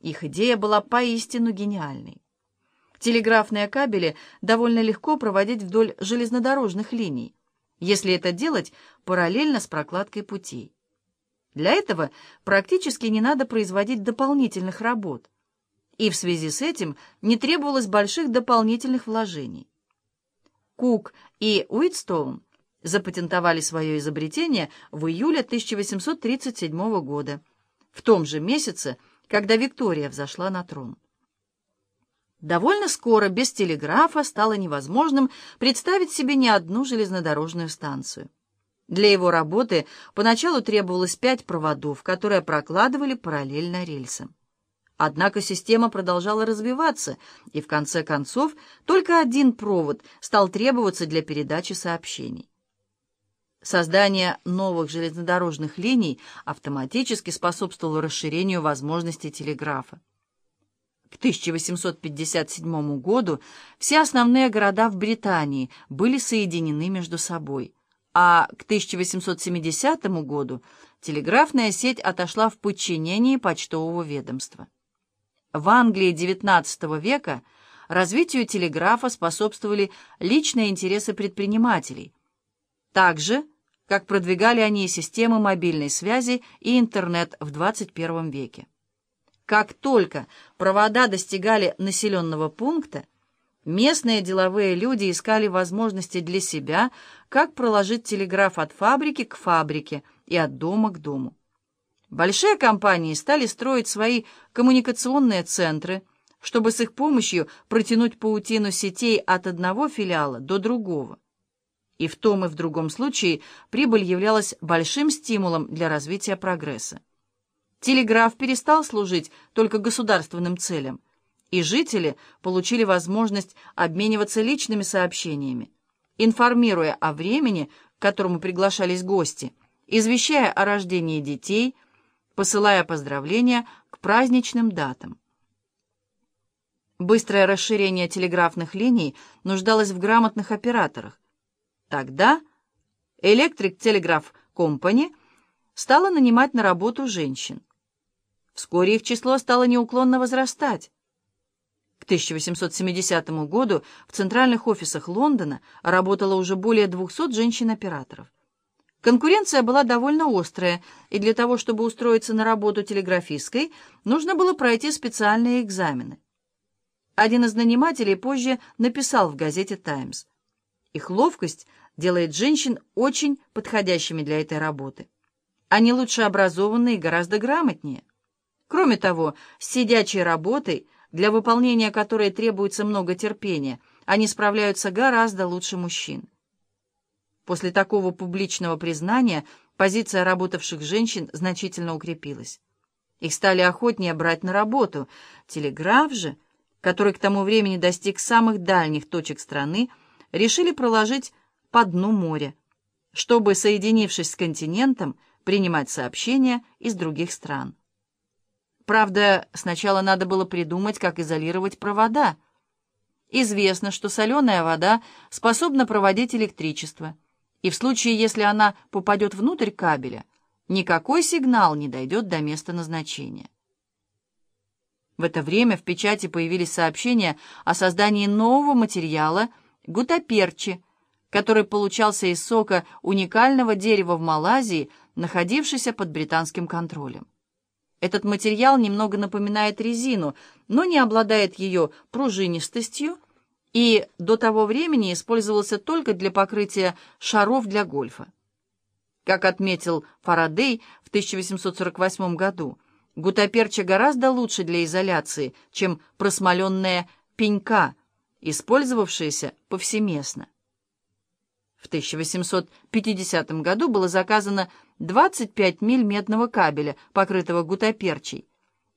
Их идея была поистину гениальной. Телеграфные кабели довольно легко проводить вдоль железнодорожных линий, если это делать параллельно с прокладкой путей. Для этого практически не надо производить дополнительных работ, и в связи с этим не требовалось больших дополнительных вложений. Кук и Уитстоун запатентовали свое изобретение в июле 1837 года, в том же месяце, когда Виктория взошла на трон. Довольно скоро без телеграфа стало невозможным представить себе ни одну железнодорожную станцию. Для его работы поначалу требовалось пять проводов, которые прокладывали параллельно рельсам. Однако система продолжала развиваться, и в конце концов только один провод стал требоваться для передачи сообщений. Создание новых железнодорожных линий автоматически способствовало расширению возможностей телеграфа. К 1857 году все основные города в Британии были соединены между собой, а к 1870 году телеграфная сеть отошла в подчинение почтового ведомства. В Англии XIX века развитию телеграфа способствовали личные интересы предпринимателей, так же, как продвигали они системы мобильной связи и интернет в XXI веке. Как только провода достигали населенного пункта, местные деловые люди искали возможности для себя, как проложить телеграф от фабрики к фабрике и от дома к дому. Большие компании стали строить свои коммуникационные центры, чтобы с их помощью протянуть паутину сетей от одного филиала до другого. И в том и в другом случае прибыль являлась большим стимулом для развития прогресса. Телеграф перестал служить только государственным целям, и жители получили возможность обмениваться личными сообщениями, информируя о времени, к которому приглашались гости, извещая о рождении детей – посылая поздравления к праздничным датам. Быстрое расширение телеграфных линий нуждалось в грамотных операторах. Тогда Electric Telegraph Company стала нанимать на работу женщин. Вскоре их число стало неуклонно возрастать. К 1870 году в центральных офисах Лондона работало уже более 200 женщин-операторов. Конкуренция была довольно острая, и для того, чтобы устроиться на работу телеграфисткой, нужно было пройти специальные экзамены. Один из нанимателей позже написал в газете «Таймс». Их ловкость делает женщин очень подходящими для этой работы. Они лучше образованы и гораздо грамотнее. Кроме того, с сидячей работой, для выполнения которой требуется много терпения, они справляются гораздо лучше мужчин. После такого публичного признания позиция работавших женщин значительно укрепилась. Их стали охотнее брать на работу. Телеграф же, который к тому времени достиг самых дальних точек страны, решили проложить по дну моря, чтобы, соединившись с континентом, принимать сообщения из других стран. Правда, сначала надо было придумать, как изолировать провода. Известно, что соленая вода способна проводить электричество – и в случае, если она попадет внутрь кабеля, никакой сигнал не дойдет до места назначения. В это время в печати появились сообщения о создании нового материала гутаперчи, который получался из сока уникального дерева в Малайзии, находившегося под британским контролем. Этот материал немного напоминает резину, но не обладает ее пружинистостью, и до того времени использовался только для покрытия шаров для гольфа. Как отметил Фарадей в 1848 году, гутаперча гораздо лучше для изоляции, чем просмоленная пенька, использовавшаяся повсеместно. В 1850 году было заказано 25 миль медного кабеля, покрытого гутаперчей,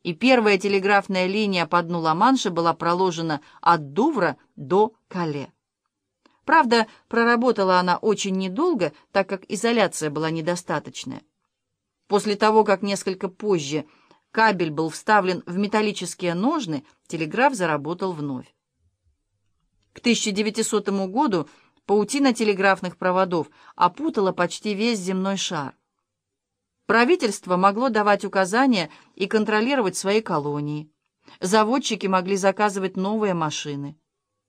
и первая телеграфная линия по дну Ла-Манша была проложена от Дувра до Кале. Правда, проработала она очень недолго, так как изоляция была недостаточная. После того, как несколько позже кабель был вставлен в металлические ножны, телеграф заработал вновь. К 1900 году паутина телеграфных проводов опутала почти весь земной шар. Правительство могло давать указания и контролировать свои колонии. Заводчики могли заказывать новые машины.